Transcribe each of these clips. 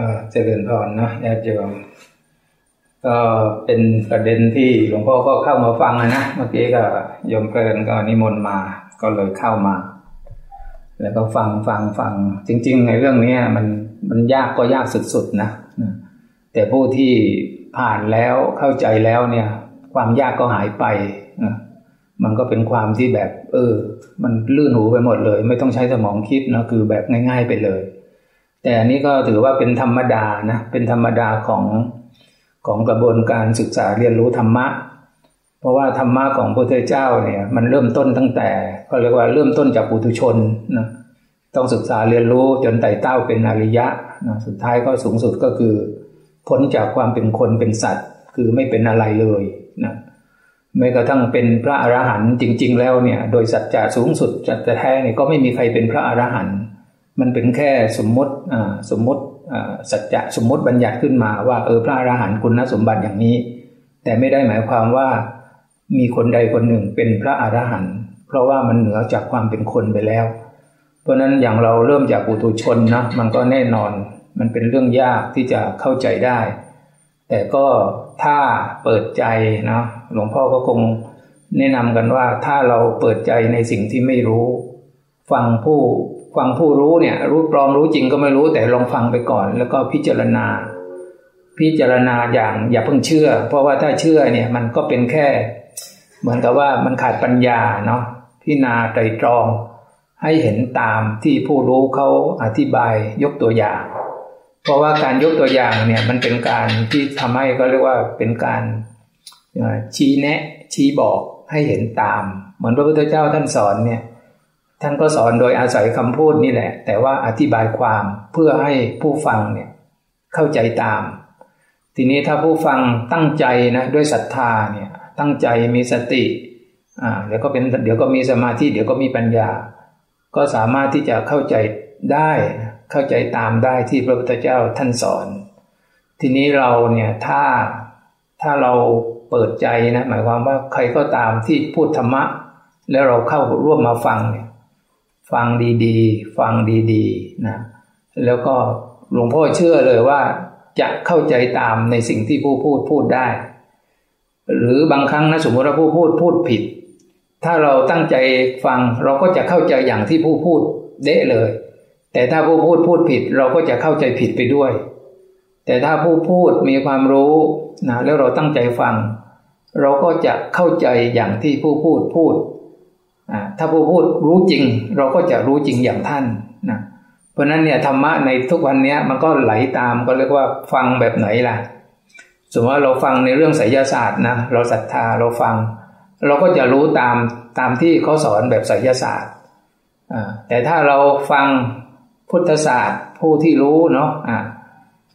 ก็เจริญพรนะญาติโยมก็เป็นประเด็นที่หลวงพ่อก็เข้ามาฟังนะ เมื่อกี้ก็โยมเพลินก็นิมนต์มา ก็เลยเข้ามา แล้วก็ฟังฟังฟัง จริง ๆ ในเรื่องนี้มันมันยากก็ยากสุดๆนะ แต่ผู้ที่ผ่านแล้วเข้าใจแล้วเนี่ย ความยากก็หายไปนะมันก็เป็นความที่แบบ เออ มันลื่นหูไปหมดเลย ไม่ต้องใช้สมองคิดนะคือแบบง่าย ๆ ไปเลย แต่อันนี้ก็ถือว่าเป็นธรรมดานะเป็นธรรมดาของของกระบวนการศึกษาเรียนรู้ธรรมะ เพราะว่าธรรมะของพระพุทธเจ้าเนี่ยมันเริ่มต้นตั้งแต่ก็เรียกว่าเริ่มต้นจากปุถุชนนะต้องศึกษาเรียนรู้จนไต่เต้าเป็นอริยะนะสุดท้ายก็สูงสุดก็คือ พ้นจากความเป็นคนเป็นสัตว์ คือไม่เป็นอะไรเลยนะแม้กระทั่งเป็นพระอรหันต์จริง ๆ แล้วเนี่ย โดยสัจจะสูงสุดจัตแท้เนี่ยก็ไม่มีใครเป็นพระอรหันต์ มันเป็นแค่สมมติสมมติสัจจะสมมติบัญญัติขึ้นมาว่าเออพระอรหันต์คุณสมบัติอย่างนี้ แต่ไม่ได้หมายความว่ามีคนใดคนหนึ่งเป็นพระอรหันต์เพราะว่ามันเหนือจากความเป็นคนไปแล้ว เพราะนั้นอย่างเราเริ่มจากปุถุชนนะมันก็แน่นอนมันเป็นเรื่องยากที่จะเข้าใจได้ แต่ก็ถ้าเปิดใจนะหลวงพ่อก็คงแนะนำกันว่าถ้าเราเปิดใจในสิ่งที่ไม่รู้ ฟังผู้ ฟังผู้รู้เนี่ย รู้ปลอมรู้จริงก็ไม่รู้แต่ลองฟังไปก่อน แล้วก็พิจารณา พิจารณาอย่างอย่าเพิ่งเชื่อ เพราะว่าถ้าเชื่อเนี่ยมันก็เป็นแค่ เหมือนกับว่ามันขาดปัญญาเนาะพิจารณาไตรตรองให้เห็นตามที่ผู้รู้เขาอธิบายยกตัวอย่าง เพราะว่าการยกตัวอย่างเนี่ยมันเป็นการที่ทำให้ก็เรียกว่าเป็นการชี้แนะชี้บอกให้เห็นตาม เหมือนพระพุทธเจ้าท่านสอนเนี่ย ท่านก็สอนโดยอาศัยคำพูดนี่แหละ แต่ว่าอธิบายความเพื่อให้ผู้ฟังเนี่ยเข้าใจตาม ทีนี้ถ้าผู้ฟังตั้งใจนะด้วยศรัทธาเนี่ยตั้งใจมีสติอ่าเดี๋ยวก็เป็นเดี๋ยวก็มีสมาธิเดี๋ยวก็มีปัญญา ก็สามารถที่จะเข้าใจได้เข้าใจตามได้ที่พระพุทธเจ้าท่านสอน ทีนี้เราเนี่ยถ้าถ้าเราเปิดใจนะหมายความว่าใครก็ตามที่พูดธรรมะ แล้วเราเข้าร่วมมาฟังเนี่ย ฟังดีๆ ฟังดีๆนะแล้วก็หลวงพ่อเชื่อเลยว่าจะเข้าใจตามในสิ่งที่ผู้พูดพูดได้ หรือบางครั้งนะสมมติว่าผู้พูดพูดผิด ถ้าเราตั้งใจฟังเราก็จะเข้าใจอย่างที่ผู้พูดเด้เลย แต่ถ้าผู้พูดพูดผิด เราก็จะเข้าใจผิดไปด้วย แต่ถ้าผู้พูดมีความรู้นะแล้วเราตั้งใจฟัง เราก็จะเข้าใจอย่างที่ผู้พูดพูด ถ้าผู้พูดรู้จริง เราก็จะรู้จริงอย่างท่านนะเพราะนั้นเนี่ยธรรมะในทุกวันนี้มันก็ไหลตามก็เรียกว่าฟังแบบไหนล่ะ สมมติว่าเราฟังในเรื่องไสยศาสตร์นะเราศรัทธาเราฟัง เราก็จะรู้ตามตามที่เขาสอนแบบไสยศาสตร์แต่ถ้าเราฟังพุทธศาสตร์ผู้ที่รู้เนาะะ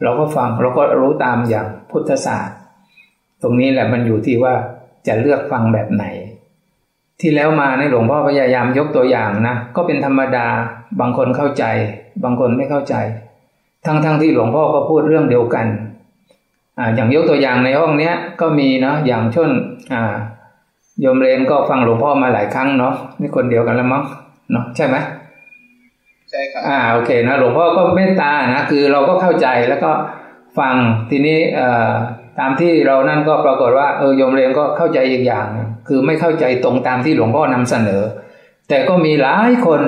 เราก็ฟังเราก็รู้ตามอย่างพุทธศาสตร์ ตรงนี้แหละมันอยู่ที่ว่าจะเลือกฟังแบบไหน ที่แล้วมาในหลวงพ่อพยายามยกตัวอย่างนะก็เป็นธรรมดาบางคนเข้าใจ บางคนไม่เข้าใจ ทั้งๆทที่หลวงพ่อก็พูดเรื่องเดียวกันอ่าอย่างยกตัวอย่างในห้องเนี้ยก็มีเนาะอย่างช่นอ่าโยมเรนก็ฟังหลวงพ่อมาหลายครั้งเนาะนี่คนเดียวกันแล้วมั้งเนาะใช่ไหมใช่ครับอ่าโอเคนะหลวงพ่อก็เมตตานะคือเราก็เข้าใจแล้วก็ฟังทีนี้เอ่อ ตามที่เรานั่นก็ปรากฏว่าเออโยมเรียนก็เข้าใจอีกอย่าง คือไม่เข้าใจตรงตามที่หลวงพ่อนำเสนอ แต่ก็มีหลายคน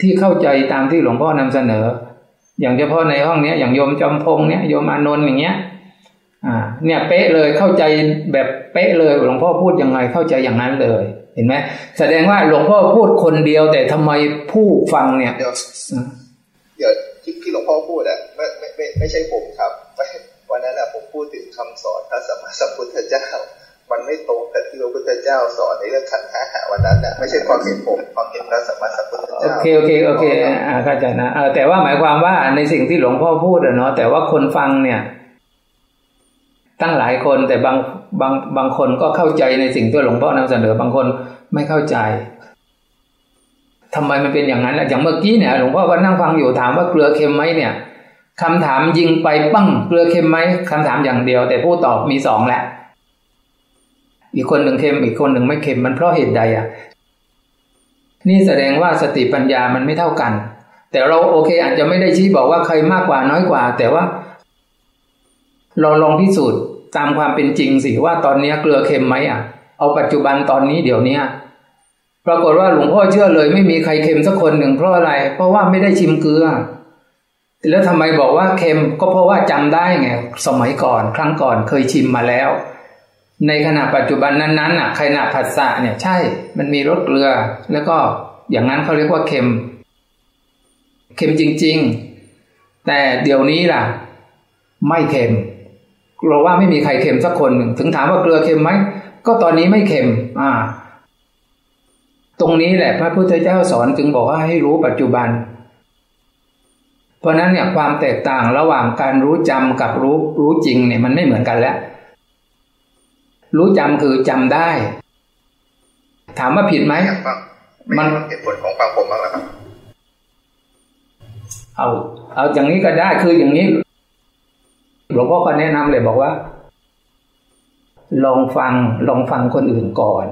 ที่เข้าใจตามที่หลวงพ่อนำเสนอ อย่างเฉพาะในห้องเนี้ย อย่างโยมจำพงเนี้ยโยมอานนท์อย่างเงี้ยอ่าเนี่ยเป๊ะเลยเข้าใจแบบเป๊ะเลยหลวงพ่อพูดยังไงเข้าใจอย่างนั้นเลยเห็นไหมแสดงว่าหลวงพ่อพูดคนเดียว แต่ทำไมผู้ฟังเนี่ยเดี๋ยวเดี๋ยวที่หลวงพ่อพูดอะไม่ไม่ไม่ไม่ใช่ผมครับ วันนั้นอะผมพูดถึงคำสอนพระสัมมาสัมพุทธเจ้า มันไม่ตรงกับที่พระพุทธเจ้าสอนในเรื่องขันธ์ห้าวันนั้นนะไม่ใช่ความเห็นผมความเห็นพระสัมมาสัมพุทธเจ้าโอเคโอเคโอเคอ่าเข้าใจนะเออแต่ว่าหมายความว่าในสิ่งที่หลวงพ่อพูดอะเนาะแต่ว่าคนฟังเนี่ย ตั้งหลายคนแต่บางบางบางคนก็เข้าใจในสิ่งที่หลวงพ่อนำเสนอบางคนไม่เข้าใจทำไมมันเป็นอย่างนั้นล่ะอย่างเมื่อกี้เนี่ยหลวงพ่อก็นั่งฟังอยู่ถามว่าเกลือเค็มไหมเนี่ย คำถามยิงไปปั้งเกลือเค็มไหมคำถามอย่างเดียว แต่ผู้ตอบมีสองแหละ อีกคนหนึ่งเค็มอีกคนหนึ่งไม่เค็มมันเพราะเหตุใดอะ นี่แสดงว่าสติปัญญามันไม่เท่ากัน แต่เราโอเค อาจจะไม่ได้ชี้บอกว่าใครมากกว่าน้อยกว่า แต่ว่า เราลองพิสูจน์ตามความเป็นจริงสิว่าตอนนี้เกลือเค็มไหมอะ เอาปัจจุบันตอนนี้เดี๋ยวนี้ปรากฏว่าหลวงพ่อเชื่อเลย ไม่มีใครเค็มสักคนหนึ่งเพราะอะไร เพราะว่าไม่ได้ชิมเกลือ แล้วทำไมบอกว่าเค็มก็เพราะว่าจำได้ไงสมัยก่อน ครั้งก่อนเคยชิมมาแล้ว ในขณะปัจจุบันนั้นๆอะขณะผัสสะเนี่ยใช่มันมีรสเกลือ แล้วก็อย่างนั้นเขาเรียกว่าเค็ม เค็มจริง ๆ แต่เดี๋ยวนี้ล่ะ ไม่เค็มเราว่าไม่มีใครเค็มสักคนหนึ่งถึงถามว่าเกลือเค็มไหมก็ตอนนี้ไม่เค็ม อ่า ตรงนี้แหละ พระพุทธเจ้าสอนจึงบอกว่าให้รู้ปัจจุบัน เพราะนั้นเนี่ยความแตกต่างระหว่างการรู้จำกับรู้รู้จริงเนี่ยมันไม่เหมือนกันแล้ว รู้จำคือจำได้ ถามว่าผิดไหมมันเหตุผลของฟังผมบ้างหรอครับเอาเอาอย่างนี้ก็ได้คืออย่างนี้หลวงพ่อก็แนะนำเลยบอกว่า ลองฟังลองฟังคนอื่นก่อน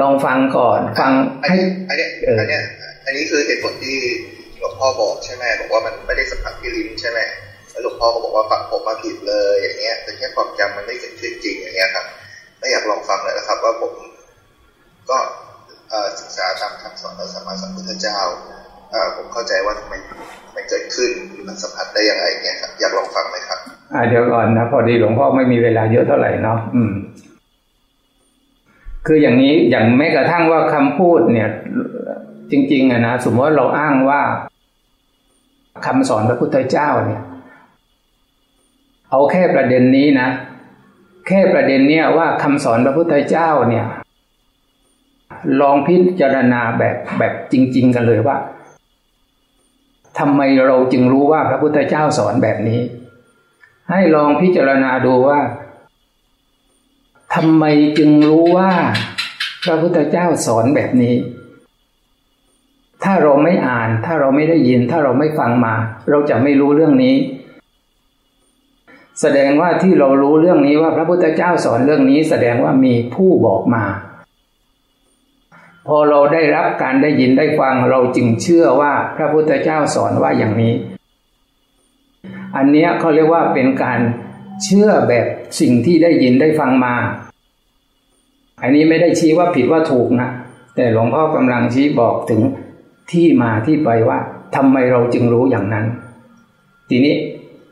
ลองฟังก่อน ฟังให้อันนี้อันนี้อันนี้คือเหตุผลที่ห ลวงพ่อบอกใช่ไหมบอกว่ามันไม่ได้สัมผัสที่ลิ้นใช่ไหมแล้วหลวงพ่อก็บอกว่าฟังผมมาผิดเลยอย่างเงี้ยแต่แค่ความจำมันไม่เกิดขึ้นจริงอย่างเงี้ยครับไม่อยากลองฟังเลยนะครับ ว่าผมก็ศึกษาตามคำสอนพระสัมมาสัมพุทธเจ้าผมเข้าใจว่าทำไมมันเกิดขึ้นมันสัมผัสได้ยังไงเนี่ยครับอยากลองฟังไหมครับอ่าเดี๋ยวก่อนนะพอดีหลวงพ่อไม่มีเวลาเยอะเท่าไหร่เนาะอืม คืออย่างนี้อย่างแม้กระทั่งว่าคำพูดเนี่ย จริง ๆอะนะสมมติว่าเราอ้างว่า คำสอนพระพุทธเจ้าเนี่ย เอาแค่ประเด็นนี้นะ แค่ประเด็นเนี้ยว่าคำสอนพระพุทธเจ้าเนี่ย ลองพิจารณาแบบแบบจริง ๆ กันเลยว่าทำไมเราจึงรู้ว่าพระพุทธเจ้าสอนแบบนี้ ให้ลองพิจารณาดูว่าทำไมจึงรู้ว่า พระพุทธเจ้าสอนแบบนี้ เราไม่อ่าน ถ้าเราไม่ได้ยิน ถ้าเราไม่ฟังมา เราจะไม่รู้เรื่องนี้ แสดงว่าที่เรารู้เรื่องนี้ว่าพระพุทธเจ้าสอนเรื่องนี้ แสดงว่ามีผู้บอกมา พอเราได้รับการได้ยินได้ฟังเราจึงเชื่อว่าพระพุทธเจ้าสอนว่าอย่างนี้ อันนี้เขาเรียกว่าเป็นการเชื่อแบบสิ่งที่ได้ยินได้ฟังมา อันนี้ไม่ได้ชี้ว่าผิดว่าถูกนะแต่หลวงพ่อกำลังชี้บอกถึง ที่มาที่ไปว่าทำไมเราจึงรู้อย่างนั้น ทีนี้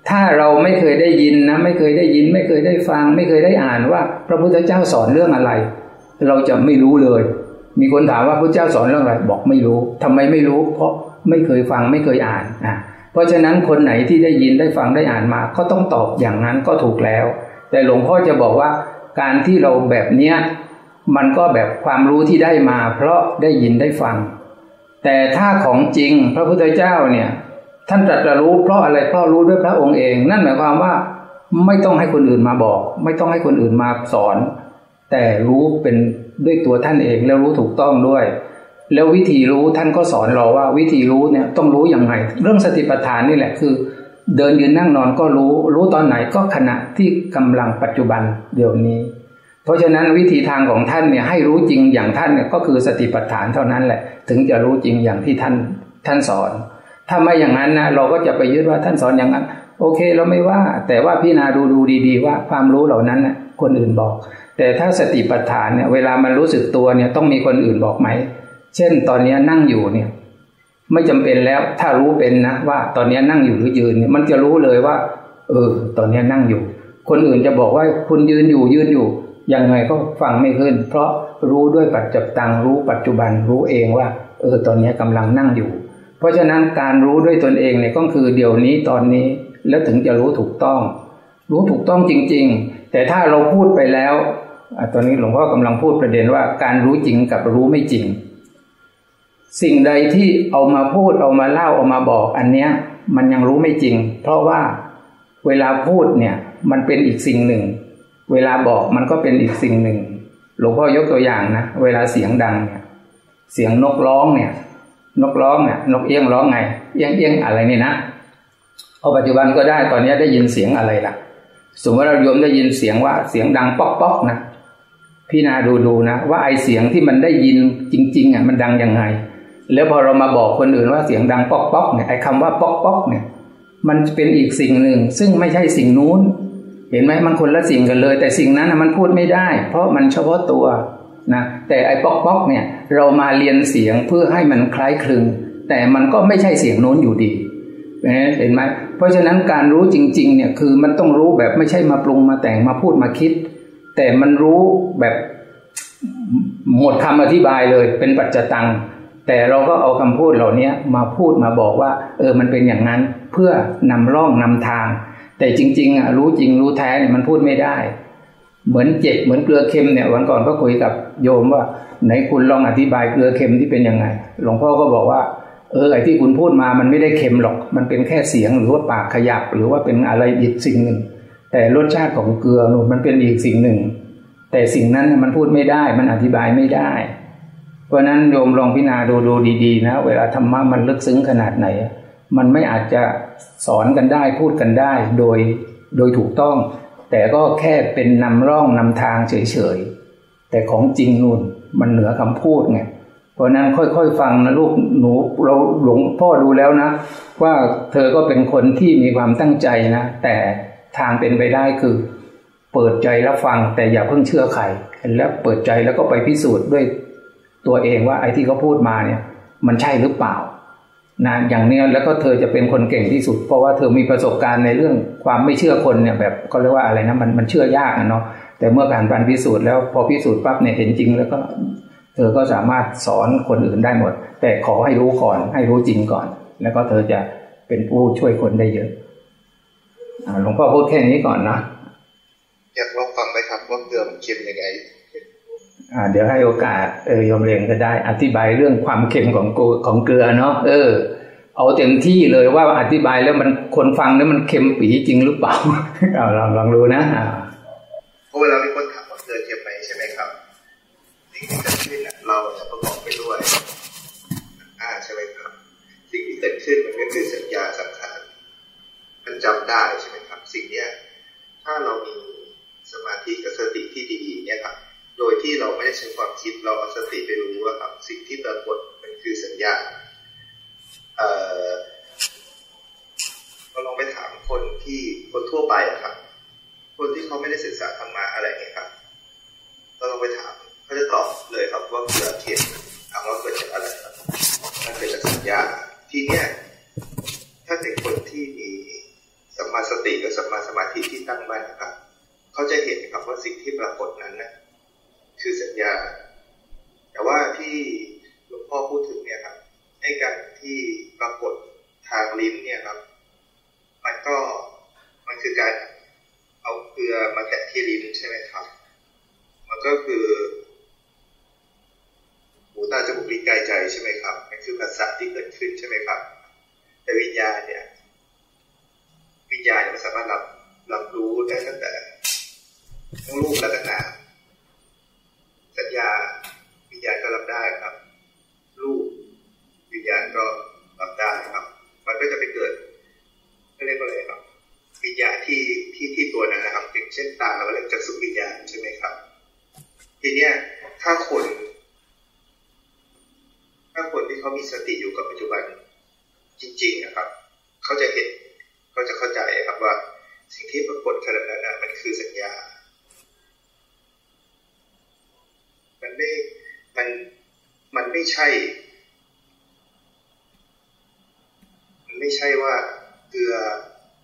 ถ้าเราไม่เคยได้ยินนะ ไม่เคยได้ยิน ไม่เคยได้ฟัง ไม่เคยได้อ่านว่า พระพุทธเจ้าสอนเรื่องอะไร เราจะไม่รู้เลย มีคนถามว่าพระเจ้าสอนเรื่องอะไร บอกไม่รู้ทำไมไม่รู้ เพราะไม่เคยฟังไม่เคยอ่านนะเพราะฉะนั้นคนไหนที่ได้ยินได้ฟังได้อ่านมา ก็ต้องตอบอย่างนั้นก็ถูกแล้ว แต่หลวงพ่อจะบอกว่า การที่เราแบบเนี้ยมันก็แบบความรู้ที่ได้มา เพราะได้ยินได้ฟัง แต่ถ้าของจริงพระพุทธเจ้าเนี่ย ท่านตรัสรู้เพราะอะไรเพราะรู้ด้วยพระองค์เอง นั่นหมายความว่าไม่ต้องให้คนอื่นมาบอก ไม่ต้องให้คนอื่นมาสอน แต่รู้เป็นด้วยตัวท่านเองแล้วรู้ถูกต้องด้วย แล้ววิธีรู้ท่านก็สอนเราว่า วิธีรู้เนี่ยต้องรู้อย่างไรเรื่องสติปัฏฐานนี่แหละคือ เดินยืนนั่งนอนก็รู้ รู้ตอนไหนก็ขณะที่กำลังปัจจุบันเดี๋ยวนี้ เพราะฉะนั้นวิธีทางของท่านเนี่ยให้รู้จริงอย่างท่านเนี่ยก็คือสติปัฏฐานเท่านั้นแหละ ถึงจะรู้จริงอย่างที่ท่านท่านสอน ถ้าไม่อย่างนั้นนะเราก็จะไปยึดว่าท่านสอนอย่างนั้น โอเคเราไม่ว่า แต่ว่าพี่นาดูดูดีๆ ว่าความรู้เหล่านั้นนะคนอื่นบอก แต่ถ้าสติปัฏฐานเนี่ยเวลามันรู้สึกตัวเนี่ยต้องมีคนอื่นบอกไหม เช่นตอนนี้นั่งอยู่เนี่ยไม่จำเป็นแล้วถ้ารู้เป็นนะว่าตอนนี้นั่งอยู่หรือยืนเนี่ยมันจะรู้เลยว่า เออ ตอนนี้นั่งอยู่ คนอื่นจะบอกว่าคุณยืนอยู่ยืนอยู่ ยังไงก็ฟังไม่ขึ้น เพราะรู้ด้วยปัจจบตังรู้ปัจจุบันรู้เองว่า เออตอนนี้กำลังนั่งอยู่ เพราะฉะนั้นการรู้ด้วยตนเองเนี่ยก็คือเดี๋ยวนี้ตอนนี้แล้วถึงจะรู้ถูกต้อง รู้ถูกต้องจริง ๆ แต่ถ้าเราพูดไปแล้วตอนนี้หลวงพ่อกำลังพูดประเด็นว่าการรู้จริงกับรู้ไม่จริง สิ่งใดที่เอามาพูดเอามาเล่าเอามาบอกอันเนี้ยมันยังรู้ไม่จริง เพราะว่าเวลาพูดเนี่ยมันเป็นอีกสิ่งหนึ่ง เวลาบอกมันก็เป็นอีกสิ่งหนึ่ง หลวงพ่อยกตัวอย่างนะ เวลาเสียงดังเนี่ย เสียงนกร้องเนี่ย นกร้องเนี่ย นกเอี้ยงร้องไง เอี้ยงเอี้ยงอะไรนี่นะเอาปัจจุบันก็ได้ ตอนนี้ได้ยินเสียงอะไรล่ะ สมมติเราโยมได้ยินเสียงว่าเสียงดังป๊อกป๊อกนะ พี่นาดูดูนะ ว่าไอเสียงที่มันได้ยินจริงๆอะมันดังยังไง แล้วพอเรามาบอกคนอื่นว่าเสียงดังป๊อกป๊อกเนี่ย ไอคำว่าป๊อกป๊อกเนี่ย มันเป็นอีกสิ่งหนึ่ง ซึ่งไม่ใช่สิ่งนู้น เห็นไหมมันคนละสิ่งกันเลย แต่สิ่งนั้นมันพูดไม่ได้ เพราะมันเฉพาะตัวนะแต่ไอ้ป๊อกป๊อกเนี่ยเรามาเรียนเสียงเพื่อให้มันคล้ายคลึง แต่มันก็ไม่ใช่เสียงโน้นอยู่ดีเห็นไหมเพราะฉะนั้นการรู้จริงๆเนี่ยคือมันต้องรู้แบบไม่ใช่มาปรุงมาแต่งมาพูดมาคิด แต่มันรู้แบบหมดคำอธิบายเลยเป็นปัจจตัง แต่เราก็เอาคำพูดเหล่านี้มาพูดมาบอกว่า เออมันเป็นอย่างนั้นเพื่อนำร่องนำทาง แต่จริงๆอะรู้จริงรู้แท้เนี่ยมันพูดไม่ได้ เหมือนเจ็บเหมือนเกลือเค็มเนี่ยวันก่อนก็คุยกับโยมว่าไหนคุณลองอธิบายเกลือเค็มที่เป็นยังไง หลวงพ่อก็บอกว่า เออไอ้ที่คุณพูดมามันไม่ได้เค็มหรอก มันเป็นแค่เสียงหรือว่าปากขยับ หรือว่าเป็นอะไรอีกสิ่งหนึ่ง แต่รสชาติของเกลือนูนมันเป็นอีกสิ่งหนึ่ง แต่สิ่งนั้นมันพูดไม่ได้ มันอธิบายไม่ได้ เพราะนั้นโยมลองพิจารณาดูดูดีๆ นะ เวลาธรรมะมันลึกซึ้งขนาดไหน มันไม่อาจจะ สอนกันได้พูดกันได้โดยโดยถูกต้อง แต่ก็แค่เป็นนำร่องนำทางเฉยๆ แต่ของจริงนู่นมันเหนือคำพูดไงเพราะนั้นค่อยๆฟังนะลูกหนูเราหลวงพ่อดูแล้วนะ ว่าเธอก็เป็นคนที่มีความตั้งใจนะ แต่ทางเป็นไปได้คือ เปิดใจรับฟังแต่อย่าเพิ่งเชื่อใครแล้วเปิดใจแล้วก็ไปพิสูจน์ด้วยตัวเองว่าไอ้ที่เขาพูดมาเนี่ย มันใช่หรือเปล่า นะอย่างนี้แล้วก็เธอจะเป็นคนเก่งที่สุด เพราะว่าเธอมีประสบการณ์ในเรื่องความไม่เชื่อคนเนี่ยแบบก็เรียกว่าอะไรนะมันมันเชื่อยากนะเนาะแต่เมื่อการการพิสูจน์แล้วพอพิสูจน์ปั๊บเนี่ยเห็นจริง แล้วก็ เธอก็สามารถสอนคนอื่นได้หมด แต่ขอให้รู้ก่อน ให้รู้จริงก่อน แล้วก็เธอจะเป็นผู้ช่วยคนได้เยอะหลวงพ่อพูดแค่นี้ก่อนนะอยากลองฟังไหมครับว่าเกลือมันเค็มยังไง เดี๋ยวให้โอกาสเออยมเรียนก็ได้ อธิบายเรื่องความเค็มของของเกลือเนาะเออ เอาเต็มที่เลยว่าอธิบายแล้วมันคนฟังแล้วมันเค็มปีจริงหรือเปล่าเอาลองลองดูนะเพราะเวลามีคนถามว่าเกลือเค็มไหมใช่ไหมครับสิ่งที่เกิดขึ้นเราจะประกอบไปด้วยอ่าใช่ไหมครับสิ่งที่เกิดขึ้นมันก็คือสัญญาสังขารมันจำได้ใช่ไหมครับ สิ่งเนี้ยถ้าเรามีสมาธิกับสติที่ดีเนี่ยครับ โดยที่เราไม่ได้ใช้ความคิดเราเอาสติไปรู้ว่าครับสิ่งที่ปรากฏมันคือสัญญาเอ่อเราลองไปถามคนที่คนทั่วไปอะครับ คนที่เขาไม่ได้ศึกษาธรรมะอะไรเงี้ยครับเราลองไปถามเขาจะตอบเลยครับว่าเกิดเข็มถามว่าเกิดจากอะไรครับมันเกิดจากสัญญาทีเนี้ยถ้าเป็นคนที่มีสัมมาสติกับสัมมาสมาธิที่ตั้งมั่นนะครับ เขาจะเห็นครับว่าสิ่งที่ปรากฏนั้นนะ คือสัญญา แต่ว่าที่หลวงพ่อพูดถึงเนี่ยครับให้การที่ปรากฏทางลิ้นเนี่ยครับ มันก็มันคือการเอาเกลือมาแตะที่ลิ้นใช่ไหมครับ มันก็คือหูตาจมูกลิ้นกายใจใช่ไหมครับ มันคือภาษาที่เกิดขึ้นใช่ไหมครับ แต่วิญญาณเนี่ย วิญญาณมันสามารถรับรับรู้ได้ตั้งแต่ทั้งรูปและก็นาม สัญญาวิญญาณก็รับได้ครับ รูปวิญญาณก็รับได้ครับ มันก็จะไปเกิดเรียกว่าอะไรครับ วิญญาณที่ที่ที่ตัวนั้นนะครับอย่างเช่นตาเราเรียกจักสุวิญญาณใช่ไหมครับ ทีเนี้ยถ้าคนถ้าคนที่เขามีสติอยู่กับปัจจุบันจริง ๆ นะครับ เขาจะเห็นเขาจะเข้าใจครับว่า สิ่งที่ปรากฏขณะนั้นมันคือสัญญา มันไม่มันมันไม่ใช่ มันไม่ใช่ว่าเกลือ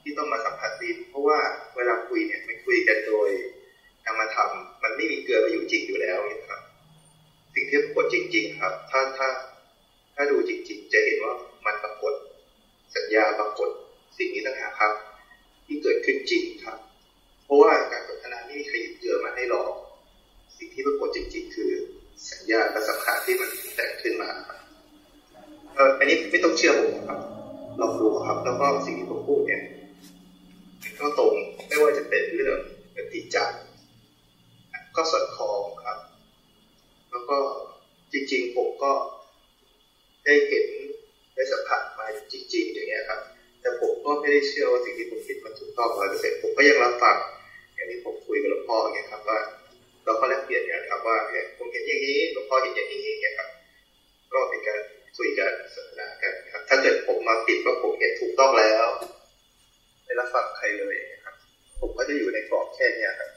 ที่ต้องมาสัมผัสดินเพราะว่าเวลาคุยเนี่ยมันคุยกันโดยนามธรรมมันไม่มีเกลือมาอยู่จริงอยู่แล้วนะครับ สิ่งที่ปรากฏจริง ๆ ครับ ถ้าถ้าถ้าดูจริง ๆ จะเห็นว่ามันปรากฏ สัญญาปรากฏสิ่งนี้ต่างหากครับ ที่เกิดขึ้นจริงครับ เพราะว่าการพัฒนาไม่มีใครเจอมาให้หรอก สิ่งที่ปรากฏจริง ๆ คือสัญญาและสังขารที่มันแต่งขึ้นมาเอออันนี้ไม่ต้องเชื่อผมครับลองดูครับ แล้วก็สิ่งที่ผมพูดเนี่ยก็ตรงไม่ว่าจะเป็นเรื่องปฏิจจ์ก็สอดคล้องครับ แล้วก็จริง ๆ ผมก็ได้เห็นได้สัมผัสมาจริงๆอย่างเงี้ยครับ แต่ผมก็ไม่ได้เชื่อว่าสิ่งที่ผมคิดมันถูกต้องร้อยเปอร์เซ็นต์ผมก็ยังรับฟังอย่างที่ผมคุยกับหลวงพ่อเนี่ยครับว่าเราก็แลกเปลี่ยนกันครับว่าผมเห็นอย่างนี้หลวงพ่อเห็นอย่างนี้เนี่ยครับ ก็เป็นการคุยกันสนทนากันครับ ถ้าเกิดผมมาติดว่าผมเห็นถูกต้องแล้ว ฟังใครเลยครับ ผมก็จะอยู่ในกรอบแค่นี้ครับ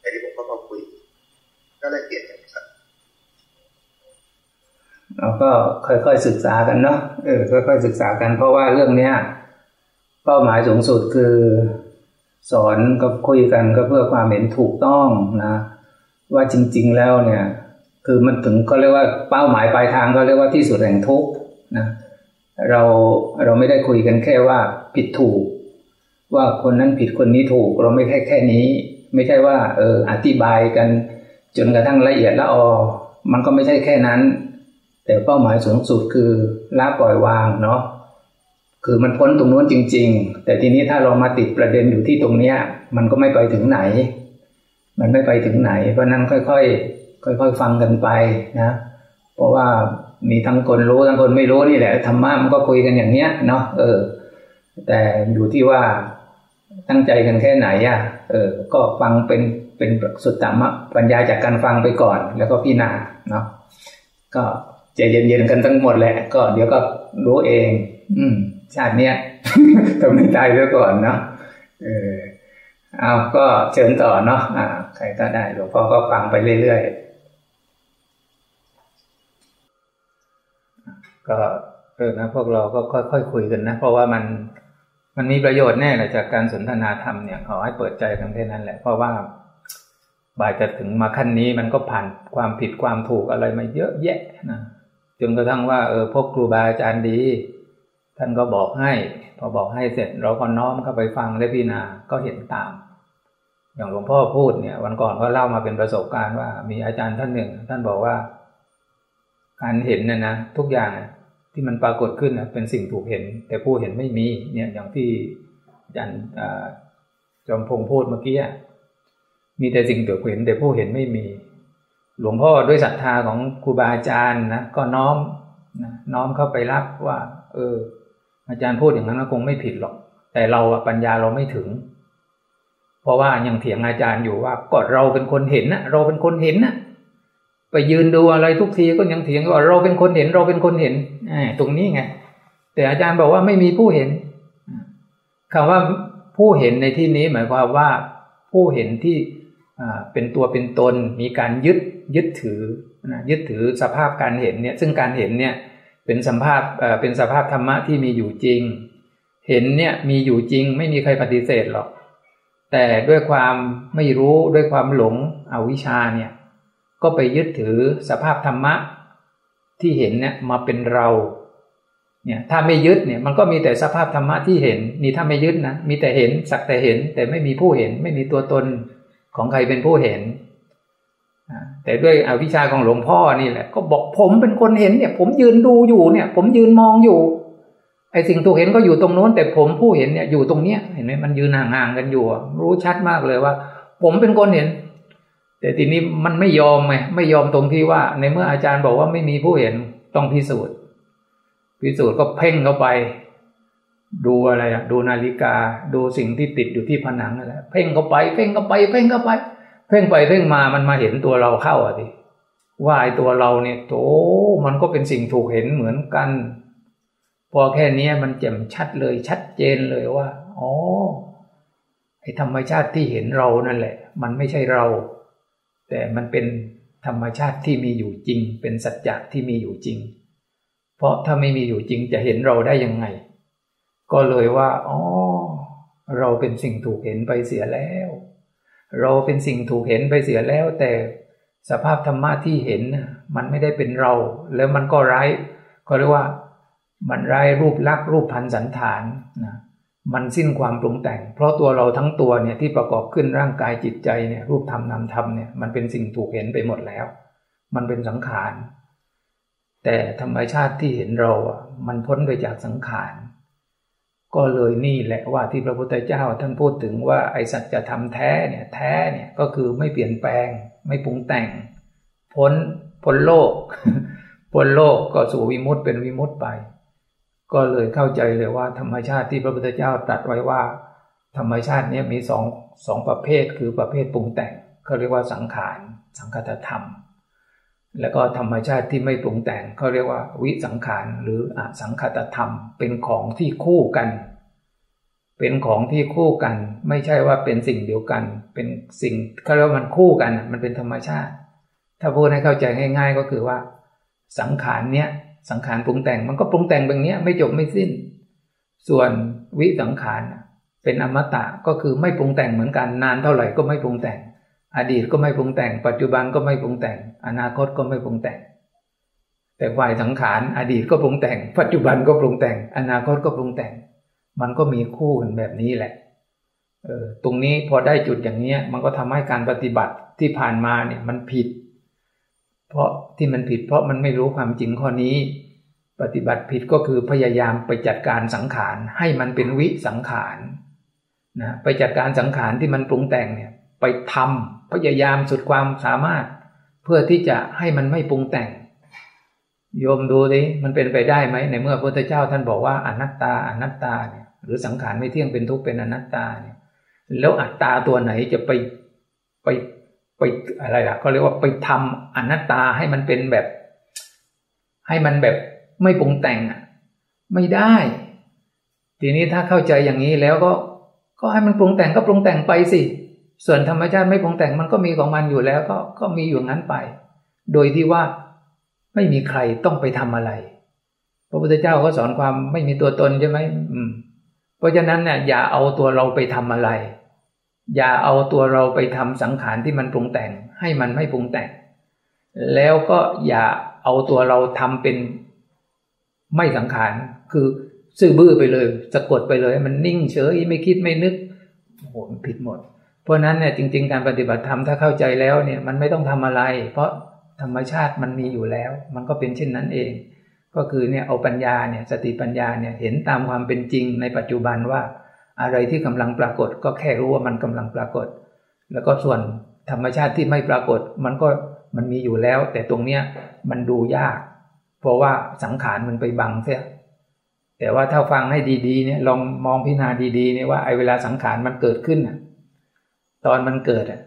แต่ที่ผมก็มาคุย ก็เลยเปลี่ยนกันครับเราก็ค่ อยๆศึกษากันเนาะเออค่อยๆศึกษากัน เพราะว่าเรื่องเนี้ย เป้าหมายสูงสุดคือสอนก็คุยกันก็เพื่อความเห็นถูกต้องนะ ว่าจริง ๆแล้วเนี่ย คือมันถึงก็เรียกว่าเป้าหมายปลายทางก็เรียกว่าที่สุดแห่งทุกข์นะเราเราไม่ได้คุยกันแค่ว่าผิดถูก ว่าคนนั้นผิดคนนี้ถูก เราไม่แค่แค่นี้ ไม่ใช่ว่า เอออธิบายกัน จนกระทั่งละเอียดละออมันก็ไม่ใช่แค่นั้น แต่เป้าหมายสูงสุดคือละปล่อยวางเนาะคือมันพ้นตรงนู้นจริง ๆ แต่ทีนี้ถ้าเรามาติดประเด็นอยู่ที่ตรงเนี้ย มันก็ไม่ไปถึงไหน มันไม่ไปถึงไหน เพราะนั้นค่อยๆค่อย ๆ ฟังกันไปนะ เพราะว่ามีทั้งคนรู้ทั้งคนไม่รู้นี่แหละธรรมะมันก็คุยกันอย่างเนี้ยเนาะเออ แต่อยู่ที่ว่าตั้งใจกันแค่ไหนอะเออ ก็ฟังเป็นเป็นสุดธรรมะปัญญาจากการฟังไปก่อน แล้วก็พิจารณาเนาะก็ ใจเย็นๆกันทั้งหมดแหละ ก็เดี๋ยวก็รู้เอง อืม ชาติเนี้ยต้องไม่ตายซะก่อนเนาะเออเอาก็เชิญต่อเนาะอ่า ใครก็ได้หลวงพ่อก็ฟังไปเรื่อยๆก็เออนะพวกเราก็ค่อยๆคคุยกันนะ เพราะว่ามันมันมีประโยชน์แน่เลยจากการสนทนาธรรมเนี่ยขอให้เปิดใจกันแค่นั้นแหละ เพราะว่าบ่ายจะถึงมาขั้นนี้มันก็ผ่านความผิดความถูกอะไรมาเยอะแยะนะ จนกระทั่งว่าเออพวกครูบาอาจารย์ดี ท่านก็บอกให้ พอบอกให้เสร็จเราก็น้อมเข้าไปฟังได้พิจารณาก็เห็นตาม อย่างหลวงพ่อพูดเนี่ย วันก่อนก็เล่ามาเป็นประสบการณ์ว่า มีอาจารย์ท่านหนึ่ง ท่านบอกว่า การเห็นเนี่ยนะทุกอย่างที่มันปรากฏขึ้นเป็นสิ่งถูกเห็น แต่ผู้เห็นไม่มีเนี่ยอย่างที่อาจารย์จอมพงพูดเมื่อกี้มีแต่สิ่งถูกเห็น แต่ผู้เห็นไม่มี หลวงพ่อด้วยศรัทธาของครูบาอาจารย์นะก็น้อมนะน้อมเข้าไปรับว่า เออ อาจารย์พูดอย่างนั้นก็คงไม่ผิดหรอก แต่เราปัญญาเราไม่ถึง เพราะว่ายังเถียงอาจารย์อยู่ว่าก็เราเป็นคนเห็นนะเราเป็นคนเห็นนะไปยืนดูอะไรทุกทีก็ยังเถียงว่าเราเป็นคนเห็นเราเป็นคนเห็นตรงนี้ไงแต่อาจารย์บอกว่าไม่มีผู้เห็นคำว่าผู้เห็นในที่นี้หมายความว่าผู้เห็นที่เป็นตัวเป็นตนมีการยึด ยึดถือนะยึดถือสภาพการเห็นเนี่ยซึ่งการเห็นเนี่ยเป็นสัมภาพเป็นสภาพธรรมะที่มีอยู่จริง เห็นเนี่ยมีอยู่จริงไม่มีใครปฏิเสธหรอก แต่ด้วยความไม่รู้ด้วยความหลงอวิชชาเนี่ยก็ไปยึดถือสภาพธรรมะที่เห็นเนี่ยมาเป็นเราเนี่ยถ้าไม่ยึดเนี่ยมันก็มีแต่สภาพธรรมะที่เห็นนี่ถ้าไม่ยึดนะมีแต่เห็นสักแต่เห็นแต่ไม่มีผู้เห็น ไม่มีตัวตนของใครเป็นผู้เห็น แต่ด้วยอวิชชาของหลวงพ่อนี่แหละ ก็บอกผมเป็นคนเห็นเนี่ย ผมยืนดูอยู่เนี่ย ผมยืนมองอยู่ ไอ้สิ่งถูกเห็นก็อยู่ตรงโน้น แต่ผมผู้เห็นเนี่ยอยู่ตรงเนี้ยเห็นไหมมันยืนห่างๆกันอยู่รู้ชัดมากเลยว่า ผมเป็นคนเห็น แต่ทีนี้มันไม่ยอมไงไม่ยอมตรงที่ว่า ในเมื่ออาจารย์บอกว่าไม่มีผู้เห็นต้องพิสูจน์พิสูจน์ก็เพ่งเข้าไป ดูอะไรอะดูนาฬิกา ดูสิ่งที่ติดอยู่ที่ผนังอะไรเพ่งเข้าไป เพ่งเข้าไป เพ่งเข้าไป เพ่งไปเพ่งมามันมาเห็นตัวเราเข้าอะดิว่าไอ้ตัวเราเนี่ยโตมันก็เป็นสิ่งถูกเห็นเหมือนกัน พอแค่นี้มันแจ่มชัดเลยชัดเจนเลยว่าอ๋อไอ้ธรรมชาติที่เห็นเรานั่นแหละ มันไม่ใช่เรา แต่มันเป็นธรรมชาติที่มีอยู่จริง เป็นสัจจะที่มีอยู่จริง เพราะถ้าไม่มีอยู่จริงจะเห็นเราได้ยังไง ก็เลยว่าอ๋อเราเป็นสิ่งถูกเห็นไปเสียแล้ว เราเป็นสิ่งถูกเห็นไปเสียแล้วแต่สภาพธรรมะที่เห็นมันไม่ได้เป็นเรา แล้วมันก็ร้ายก็เรียกว่ามันร้ายรูปลักษ์รูปพันสันฐานนะมันสิ้นความปรุงแต่ง เพราะตัวเราทั้งตัวเนี่ยที่ประกอบขึ้นร่างกายจิตใจเนี่ยรูปธรรมนามธรรมเนี่ยมันเป็นสิ่งถูกเห็นไปหมดแล้ว มันเป็นสังขาร แต่ธรรมชาติที่เห็นเราอะมันพ้นไปจากสังขาร ก็เลยนี่แหละว่าที่พระพุทธเจ้าท่านพูดถึงว่าไอสัจธรรมแท้เนี่ยแท้เนี่ยก็คือไม่เปลี่ยนแปลง ไม่ปรุงแต่ง พ้นพ้นโลก พ้นโลกก็สู่วิมุตเป็นวิมุตไป ก็เลยเข้าใจเลยว่าธรรมชาติที่พระพุทธเจ้าตรัสไว้ว่า ธรรมชาตินี้มีสองสองประเภทคือประเภทปรุงแต่งเขาเรียกว่าสังขารสังคตธรรม แล้วก็ธรรมชาติที่ไม่ปรุงแต่งเขาเรียกว่าวิสังขารหรืออสังคตธรรม เป็นของที่คู่กัน เป็นของที่คู่กัน ไม่ใช่ว่าเป็นสิ่งเดียวกัน เป็นสิ่งเขาเรียกว่ามันคู่กันมันเป็นธรรมชาติ ถ้าพูดให้เข้าใจง่าย ๆ ก็คือว่า สังขารเนี้ยสังขารปรุงแต่งมันก็ปรุงแต่งแบบนี้ไม่จบไม่สิ้น ส่วนวิสังขารเป็นอมตะก็คือไม่ปรุงแต่งเหมือนกันนานเท่าไหร่ก็ไม่ปรุงแต่ง อดีตก็ไม่ปรุงแต่ง ปัจจุบันก็ไม่ปรุงแต่ง อนาคตก็ไม่ปรุงแต่ง แต่ฝ่ายสังขารอดีตก็ปรุงแต่ง ปัจจุบันก็ปรุงแต่ง อนาคตก็ปรุงแต่ง มันก็มีคู่กันแบบนี้แหละเออตรงนี้พอได้จุดอย่างนี้มันก็ทำให้การปฏิบัติที่ผ่านมาเนี่ยมันผิด เพราะที่มันผิด เพราะมันไม่รู้ความจริงข้อนี้ ปฏิบัติผิดก็คือพยายามไปจัดการสังขารให้มันเป็นวิสังขารนะไปจัดการสังขารที่มันปรุงแต่งเนี่ย ไปทำพยายามสุดความสามารถ เพื่อที่จะให้มันไม่ปรุงแต่ง โยมดูดิมันเป็นไปได้ไหมในเมื่อพระพุทธเจ้าท่านบอกว่าอนัตตาอนัตตาเนี่ยหรือสังขารไม่เที่ยงเป็นทุกข์เป็นอนัตตาเนี่ยแล้วอัตตาตัวไหนจะไปไปไปอะไรล่ะเขาเรียกว่าไปทำอนัตตาให้มันเป็นแบบ ให้มันแบบไม่ปรุงแต่งอะ ไม่ได้ ทีนี้ถ้าเข้าใจอย่างนี้แล้วก็ ก็ให้มันปรุงแต่งก็ปรุงแต่งไปสิ ส่วนธรรมชาติไม่ปรุงแต่งมันก็มีของมันอยู่แล้ว ก็ก็มีอยู่งั้นไป โดยที่ว่าไม่มีใครต้องไปทำอะไร พระพุทธเจ้าก็สอนความไม่มีตัวตนใช่ไหมอืม เพราะฉะนั้นเนี่ยอย่าเอาตัวเราไปทำอะไร อย่าเอาตัวเราไปทำสังขารที่มันปรุงแต่ง ให้มันไม่ปรุงแต่ง แล้วก็อย่าเอาตัวเราทำเป็นไม่สังขารคือซื่อบื้อไปเลยสะกดไปเลย มันนิ่งเฉยไม่คิดไม่นึกโอ้โหผิดหมด เพราะนั้นเนี่ยจริง ๆ การปฏิบัติธรรมถ้าเข้าใจแล้วเนี่ยมันไม่ต้องทำอะไร เพราะธรรมชาติมันมีอยู่แล้ว มันก็เป็นเช่นนั้นเอง ก็คือเนี่ยเอาปัญญาเนี่ยสติปัญญาเนี่ยเห็นตามความเป็นจริงในปัจจุบันว่า อะไรที่กำลังปรากฏ ก็แค่รู้ว่ามันกำลังปรากฏ แล้วก็ส่วนธรรมชาติที่ไม่ปรากฏ มันก็มันมีอยู่แล้ว แต่ตรงเนี้ยมันดูยาก เพราะว่าสังขารมันไปบังเสียแต่ว่าถ้าฟังให้ดีๆเนี่ยลองมองพิจารณาดีๆเนี่ยว่าไอ้เวลาสังขารมันเกิดขึ้นอะ ตอนมันเกิดอะ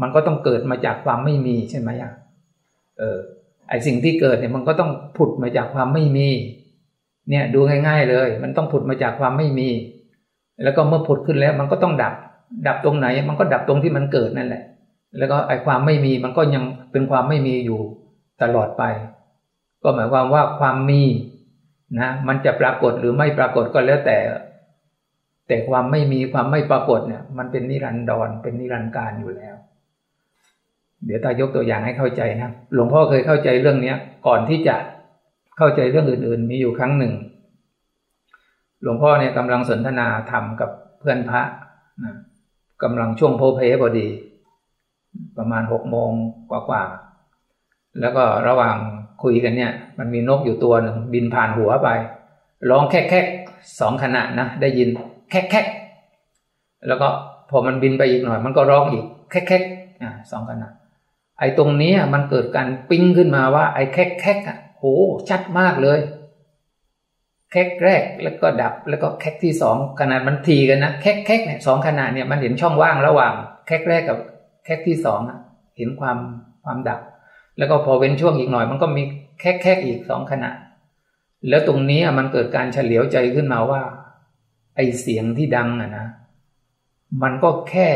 มันก็ต้องเกิดมาจากความไม่มีใช่ไหมอะเออ ไอสิ่งที่เกิดเนี่ยมันก็ต้องผุดมาจากความไม่มี เนี่ย ดูง่ายๆเลย มันต้องผุดมาจากความไม่มี แล้วก็เมื่อผุดขึ้นแล้ว มันก็ต้องดับ ดับตรงไหน มันก็ดับตรงที่มันเกิดนั่นแหละ แล้วก็ไอความไม่มีมันก็ยังเป็นความไม่มีอยู่ตลอดไป ก็หมายความว่าความมีนะมันจะปรากฏหรือไม่ปรากฏก็แล้วแต่ แต่ความไม่มีความไม่ปรากฏเนี่ย มันเป็นนิรันดรเป็นนิรันดร์การอยู่แล้ว เดี๋ยวตายกตัวอย่างให้เข้าใจนะหลวงพ่อเคยเข้าใจเรื่องเนี้ย ก่อนที่จะเข้าใจเรื่องอื่น ๆ มีอยู่ครั้งหนึ่ง หลวงพ่อเนี่ยกำลังสนทนาธรรมกับเพื่อนพระนะกำลังช่วงโพเพพอดี ประมาณหกโมงกว่าๆแล้วก็ระหว่างคุยกันเนี่ย มันมีนกอยู่ตัวหนึ่งบินผ่านหัวไปร้องแค่แค่สองขณะนะได้ยิน แค่แค่แล้วก็พอมันบินไปอีกหน่อย มันก็ร้องอีกแค่แค่อ่าสองขณะไอ้ตรงนี้มันเกิดการปิ้งขึ้นมาว่า ไอ้แค่แค่อะโหชัดมากเลย แค่แรกแล้วก็ดับแล้วก็แค่ที่สองขนาดมันทีกันนะแค่แค่เนี่ยสองขนาดเนี่ยมันเห็นช่องว่างระหว่าง แค่แรกกับแค่ที่สองเห็นความความดับ แล้วก็พอเว้นช่วงอีกหน่อย มันก็มีแค่แค่อีกสองขณะแล้วตรงนี้มันเกิดการเฉลียวใจขึ้นมาว่า ไอเสียงที่ดังอะนะ มันก็แค่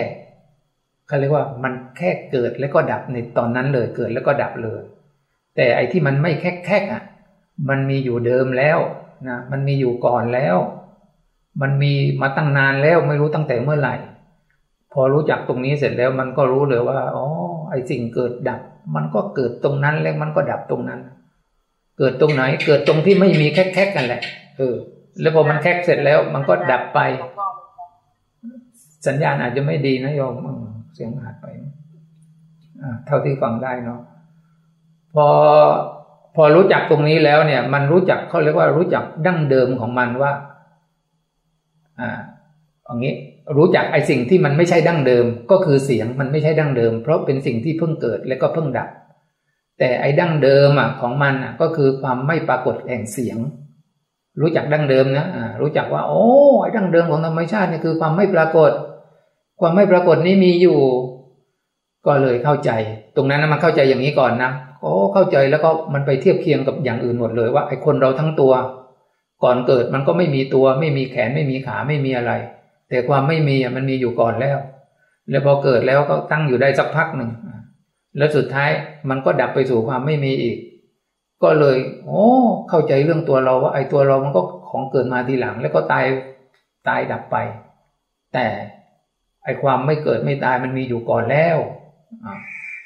เขาเรียกว่ามันแค่เกิดแล้วก็ดับในตอนนั้นเลยเกิดแล้วก็ดับเลย แต่ไอที่มันไม่แค่แค่อะ มันมีอยู่เดิมแล้วนะมันมีอยู่ก่อนแล้ว มันมีมาตั้งนานแล้วไม่รู้ตั้งแต่เมื่อไหร่ พอรู้จักตรงนี้เสร็จแล้วมันก็รู้เลยว่าอ๋อไอสิ่งเกิดดับ มันก็เกิดตรงนั้นแล้วมันก็ดับตรงนั้น เกิดตรงไหน เกิดตรงที่ไม่มีแคกๆกันแหละเออ แล้วพอมันแคกเสร็จแล้ว มันก็ดับไป สัญญาณอาจจะไม่ดีนะโยมเสียงหายไปเท่าที่ฟังได้เนาะพอพอรู้จักตรงนี้แล้วเนี่ย มันรู้จักเขาเรียกว่ารู้จักดั้งเดิมของมันว่า อ่าอย่างนี้รู้จักไอ้สิ่งที่มันไม่ใช่ดั้งเดิม ก็คือเสียงมันไม่ใช่ดั้งเดิม เพราะเป็นสิ่งที่เพิ่งเกิดและก็เพิ่งดับ แต่ไอ้ดั้งเดิมอะของมันอะ ก็คือความไม่ปรากฏแห่งเสียง รู้จักดั้งเดิมนะรู้จักว่าโอ้ไอ้ดั้งเดิมของธรรมชาตินี่คือความไม่ปรากฏ ความไม่ปรากฏนี้มีอยู่ ก็เลยเข้าใจ ตรงนั้นมันเข้าใจอย่างนี้ก่อนนะโอ้เข้าใจแล้วก็มันไปเทียบเคียงกับอย่างอื่นหมดเลยว่าไอ้คนเราทั้งตัว ก่อนเกิดมันก็ไม่มีตัว ไม่มีแขนไม่มีขาไม่มีอะไร แต่ความไม่มีมันมีอยู่ก่อนแล้ว แล้วพอเกิดแล้วก็ตั้งอยู่ได้สักพักหนึ่งแล้วสุดท้ายมันก็ดับไปสู่ความไม่มีอีก ก็เลย โอ้ เข้าใจเรื่องตัวเราว่าไอ้ตัวเรามันก็ของเกิดมาทีหลัง แล้วก็ตายตายดับไป แต่ไอ้ความไม่เกิดไม่ตายมันมีอยู่ก่อนแล้ว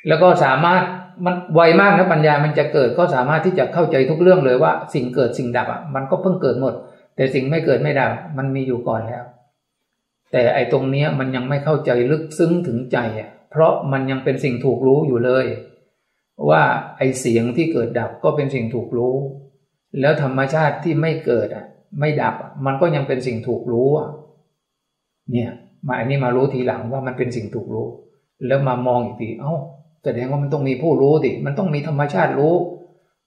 แล้วก็สามารถมันไวมากนะปัญญามันจะเกิดก็สามารถที่จะเข้าใจทุกเรื่องเลยว่า สิ่งเกิดสิ่งดับอะมันก็เพิ่งเกิดหมด แต่สิ่งไม่เกิดไม่ดับ มันมีอยู่ก่อนแล้ว แต่ไอ้ตรงเนี้ยมันยังไม่เข้าใจลึกซึ้งถึงใจอะเพราะมันยังเป็นสิ่งถูกรู้อยู่เลย ว่าไอเสียงที่เกิดดับก็เป็นสิ่งถูกรู้ แล้วธรรมชาติที่ไม่เกิดอะ ไม่ดับมันก็ยังเป็นสิ่งถูกรู้อะเนี่ย มาอันนี้มารู้ทีหลังว่ามันเป็นสิ่งถูกรู้ แล้วมามองอีกทีเอ้าแสดงว่ามันต้องมีผู้รู้ดิมันต้องมีธรรมชาติรู้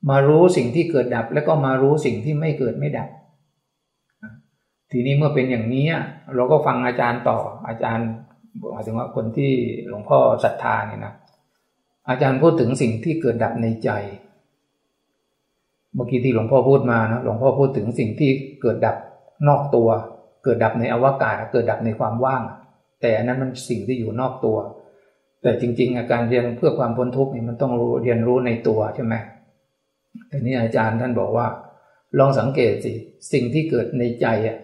มารู้สิ่งที่เกิดดับ แล้วก็มารู้สิ่งที่ไม่เกิดไม่ดับ ทีนี้เมื่อเป็นอย่างนี้เราก็ฟังอาจารย์ต่ออาจารย์หมายถึงว่าคนที่หลวงพ่อศรัทธาเนี่ยนะ อาจารย์พูดถึงสิ่งที่เกิดดับในใจ เมื่อกี้ที่หลวงพ่อพูดมานะหลวงพ่อพูดถึงสิ่งที่เกิดดับนอกตัว เกิดดับในอวกาศ เกิดดับในความว่าง แต่อันนั้นมันสิ่งที่อยู่นอกตัว แต่จริง ๆ อาการเรียนเพื่อความพ้นทุกข์นี่มันต้องรู้เรียนรู้ในตัวใช่ไหมแต่นี้อาจารย์ท่านบอกว่า ลองสังเกตสิสิ่งที่เกิดในใจอะ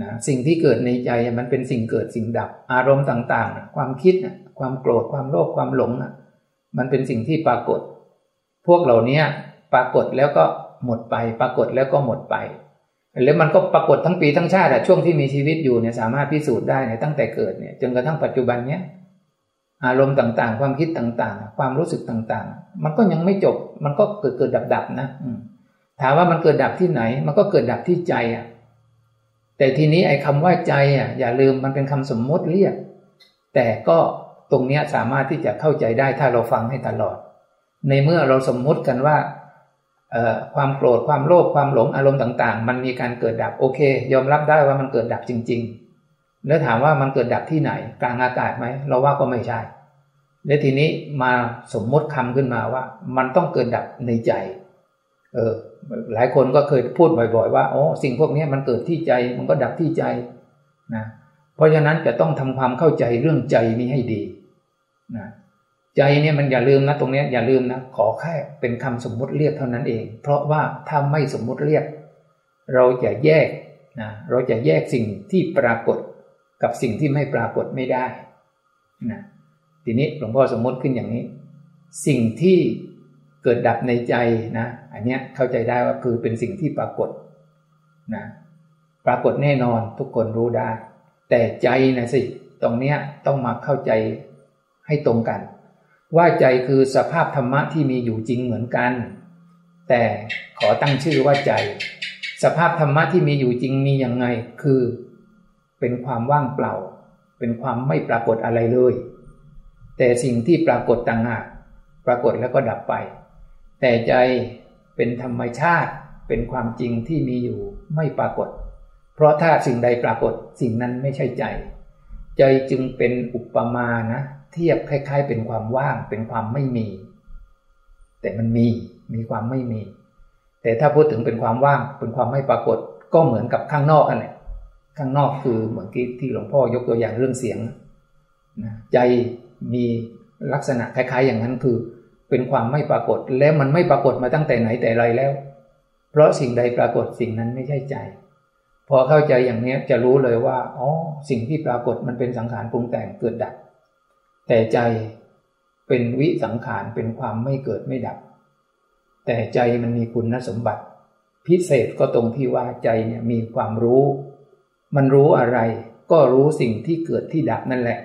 นะสิ่งที่เกิดในใจมันเป็นสิ่งเกิดสิ่งดับ อารมณ์ต่าง ๆ ความคิดความโกรธความโลภความหลงมันเป็นสิ่งที่ปรากฏ พวกเหล่านี้ปรากฏแล้วก็หมดไป ปรากฏแล้วก็หมดไป แล้วมันก็ปรากฏทั้งปีทั้งชาติช่วงที่มีชีวิตอยู่เนี่ยสามารถพิสูจน์ได้เนี่ยตั้งแต่เกิดเนี่ยจนกระทั่งปัจจุบันเนี้ยอารมณ์ต่างๆ ความคิดต่างๆ ความรู้สึกต่างๆ มันก็ยังไม่จบ มันก็เกิดเกิดดับดับนะถามว่ามันเกิดดับที่ไหน มันก็เกิดดับที่ใจอะ แต่ทีนี้ไอ้คาว่าใจอะอย่าลืมมันเป็นคำสมมติเรียก แต่ก็ตรงเนี้ยสามารถที่จะเข้าใจได้ถ้าเราฟังให้ตลอด ในเมื่อเราสมมุติกันว่าความโกรธความโลภความหลงอารมณ์ต่าง ๆ มันมีการเกิดดับโอเค ยอมรับได้ว่ามันเกิดดับจริง ๆ แล้วถามว่ามันเกิดดับที่ไหน กลางอากาศไหมเราว่าก็ไม่ใช่ และทีนี้มาสมมติคำขึ้นมาว่า มันต้องเกิดดับในใจ เออ หลายคนก็เคยพูดบ่อย ๆ ว่าโอ้สิ่งพวกนี้มันเกิดที่ใจมันก็ดับที่ใจนะเพราะฉะนั้นจะต้องทำความเข้าใจเรื่องใจนี้ให้ดีนะใจเนี่ยมันอย่าลืมนะตรงนี้อย่าลืมนะขอแค่เป็นคำสมมุติเรียกเท่านั้นเอง เพราะว่าถ้าไม่สมมุติเรียก เราจะแยกนะเราจะแยกสิ่งที่ปรากฏกับสิ่งที่ไม่ปรากฏไม่ได้นะทีนี้หลวงพ่อสมมติขึ้นอย่างนี้ สิ่งที่ เกิดดับในใจนะ อันนี้เข้าใจได้ว่าคือเป็นสิ่งที่ปรากฏนะปรากฏแน่นอนทุกคนรู้ได้ แต่ใจนะสิ ตรงเนี้ยต้องมาเข้าใจให้ตรงกัน ว่าใจคือสภาพธรรมะที่มีอยู่จริงเหมือนกัน แต่ขอตั้งชื่อว่าใจ สภาพธรรมะที่มีอยู่จริงมีอย่างไง คือ เป็นความว่างเปล่า เป็นความไม่ปรากฏอะไรเลย แต่สิ่งที่ปรากฏต่างหากปรากฏแล้วก็ดับไป แต่ใจเป็นธรรมชาติเป็นความจริงที่มีอยู่ไม่ปรากฏ เพราะถ้าสิ่งใดปรากฏสิ่งนั้นไม่ใช่ใจ ใจจึงเป็นอุปมานะ เทียบคล้ายๆ เป็นความว่างเป็นความไม่มี แต่มันมีมีความไม่มี แต่ถ้าพูดถึงเป็นความว่างเป็นความไม่ปรากฏ ก็เหมือนกับข้างนอกนั่นแหละข้างนอกคือเหมือนที่ที่หลวงพ่อยกตัวอย่างเรื่องเสียงนะใจมีลักษณะคล้ายๆ อย่างนั้นคือ เป็นความไม่ปรากฏแล้วมันไม่ปรากฏมาตั้งแต่ไหนแต่ไรแล้ว เพราะสิ่งใดปรากฏสิ่งนั้นไม่ใช่ใจ พอเข้าใจอย่างนี้จะรู้เลยว่าอ๋อสิ่งที่ปรากฏมันเป็นสังขารปรุงแต่งเกิดดับ แต่ใจเป็นวิสังขารเป็นความไม่เกิดไม่ดับ แต่ใจมันมีคุณสมบัติ พิเศษก็ตรงที่ว่าใจเนี่ยมีความรู้ มันรู้อะไรก็รู้สิ่งที่เกิดที่ดับนั่นแหละ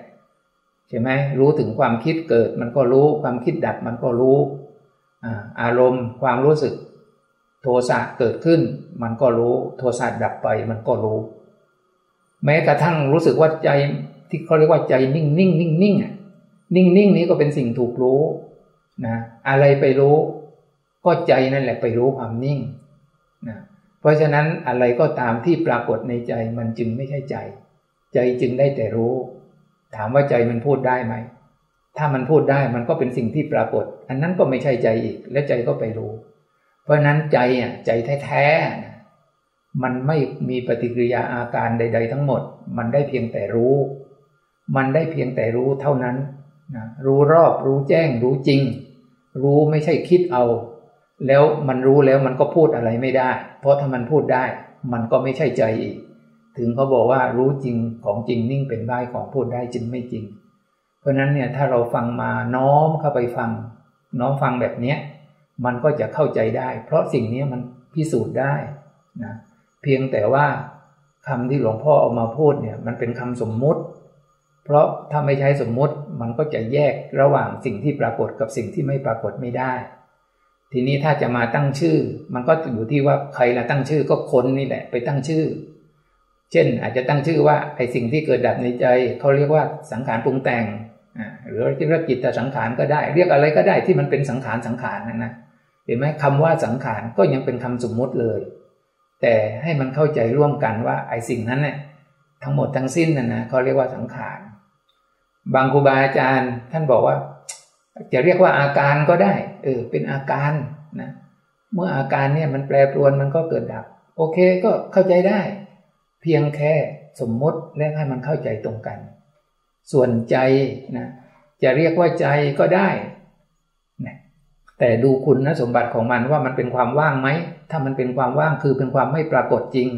ใช่ไหมรู้ถึงความคิดเกิดมันก็รู้ ความคิดดับมันก็รู้ อารมณ์ความรู้สึก โทสะเกิดขึ้น มันก็รู้ โทสะดับไปมันก็รู้ แม้กระทั่งรู้สึกว่าใจที่เขาเรียกว่าใจนิ่งนิ่งนิ่งนิ่งนิ่งนิ่งนี้ก็เป็นสิ่งถูกรู้นะอะไรไปรู้ ก็ใจนั่นแหละไปรู้ความนิ่งนะเพราะฉะนั้นอะไรก็ตามที่ปรากฏในใจมันจึงไม่ใช่ใจ ใจจึงได้แต่รู้ ถามว่าใจมันพูดได้ไหม ถ้ามันพูดได้มันก็เป็นสิ่งที่ปรากฏ อันนั้นก็ไม่ใช่ใจอีก และใจก็ไปรู้ เพราะนั้นใจอะใจแท้ๆมันไม่มีปฏิกิริยาอาการใด ๆ ทั้งหมด มันได้เพียงแต่รู้ มันได้เพียงแต่รู้เท่านั้นนะรู้รอบรู้แจ้งรู้จริง รู้ไม่ใช่คิดเอา แล้วมันรู้แล้วมันก็พูดอะไรไม่ได้ เพราะถ้ามันพูดได้ มันก็ไม่ใช่ใจอีก ถึงเขาบอกว่ารู้จริงของจริงนิ่งเป็นได้ของพูดได้จริงไม่จริง เพราะนั้นเนี่ยถ้าเราฟังมาน้อมเข้าไปฟัง น้อมฟังแบบเนี้ยมันก็จะเข้าใจได้ เพราะสิ่งนี้มันพิสูจน์ได้นะเพียงแต่ว่าคำที่หลวงพ่อเอามาพูดเนี่ยมันเป็นคำสมมุติ เพราะถ้าไม่ใช้สมมุติมันก็จะแยกระหว่างสิ่งที่ปรากฏกับสิ่งที่ไม่ปรากฏไม่ได้ ทีนี้ถ้าจะมาตั้งชื่อ มันก็อยู่ที่ว่าใครละตั้งชื่อก็คนนี่แหละ ไปตั้งชื่อ เช่น อาจจะตั้งชื่อว่าไอสิ่งที่เกิดดับในใจเขาเรียกว่าสังขารปรุงแต่งหรือเรียกจิตสังขารก็ได้ เรียกอะไรก็ได้ที่มันเป็นสังขารสังขารนั่นนะเห็นไหมคำว่าสังขารก็ยังเป็นคำสมมุติเลย แต่ให้มันเข้าใจร่วมกันว่าไอสิ่งนั้นเนี่ยทั้งหมดทั้งสิ้นนั่นนะเขาเรียกว่าสังขารบางครูบาอาจารย์ท่านบอกว่า จะเรียกว่าอาการก็ได้ เออ เป็นอาการนะเมื่ออาการเนี่ยมันแปรปรวนมันก็เกิดดับ โอเคก็เข้าใจได้ เพียงแค่สมมติและให้มันเข้าใจตรงกัน ส่วนใจนะจะเรียกว่าใจก็ได้นะแต่ดูคุณนะสมบัติของมันว่ามันเป็นความว่างไหม ถ้ามันเป็นความว่างคือเป็นความไม่ปรากฏจริง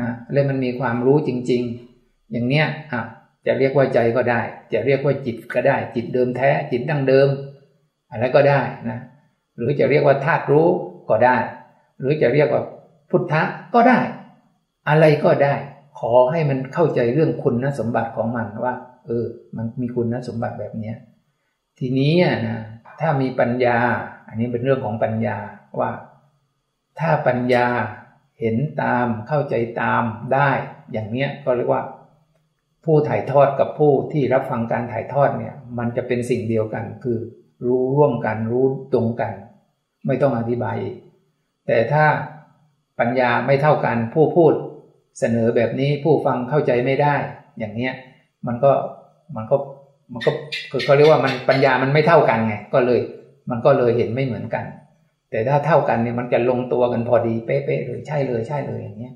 นะและมันมีความรู้จริง ๆ อย่างเนี้ยอะจะเรียกว่าใจก็ได้ จะเรียกว่าจิตก็ได้ จิตเดิมแท้จิตดั้งเดิม อะไรก็ได้นะหรือจะเรียกว่าธาตุรู้ก็ได้ หรือจะเรียกว่าพุทธะก็ได้ อะไรก็ได้ ขอให้มันเข้าใจเรื่องคุณสมบัติของมันว่า เออ มันมีคุณสมบัติแบบเนี้ยทีนี้นะถ้ามีปัญญา อันนี้เป็นเรื่องของปัญญาว่า ถ้าปัญญาเห็นตามเข้าใจตามได้ อย่างเนี้ยก็เรียกว่า ผู้ถ่ายทอดกับผู้ที่รับฟังการถ่ายทอดเนี่ย มันจะเป็นสิ่งเดียวกัน คือรู้ร่วมกันรู้ตรงกัน ไม่ต้องอธิบาย แต่ถ้าปัญญาไม่เท่ากันผู้พูด สนอแบบนี้ผู้ฟังเข้าใจไม่ได้ อย่างเนี้ยมันก็มันก็มันก็คือเขาเรียกว่ามันปัญญามันไม่เท่ากันไงก็เลย มันก็เลยเห็นไม่เหมือนกัน แต่ถ้าเท่ากันเนี่ยมันจะลงตัวกันพอดีเป๊ะๆเลยใช่เลยใช่เลยอย่างเงี้ย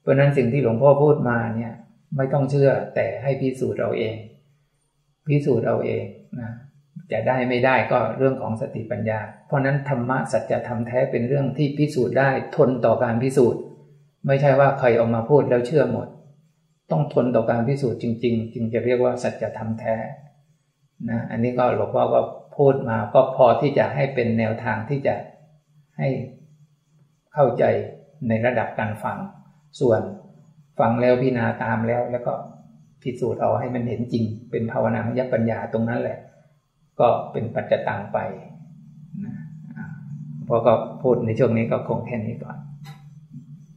เพราะนั้นสิ่งที่หลวงพ่อพูดมาเนี่ย ไม่ต้องเชื่อแต่ให้พิสูจน์เราเอง พิสูจน์เราเองนะจะได้ไม่ได้ก็เรื่องของสติปัญญา เพราะนั้นธรรมะสัจธรรมแท้เป็นเรื่องที่พิสูจน์ได้ทนต่อการพิสูจน์ ไม่ใช่ว่าใครออกมาพูดแล้วเชื่อหมด ต้องทนต่อการพิสูจน์จริง ๆ จึงจะเรียกว่าสัจธรรมแท้นะอันนี้ก็หลวงพ่อก็พูดมาก็พอที่จะให้เป็นแนวทางที่จะให้เข้าใจในระดับการฟัง ส่วนฟังแล้วพิจารณาตามแล้ว แล้วก็พิสูจน์เอาให้มันเห็นจริง เป็นภาวนามยปัญญาตรงนั้นแหละ ก็เป็นปัจจตังไปนะพอก็พูดในช่วงนี้ก็คงแค่นี้ก่อน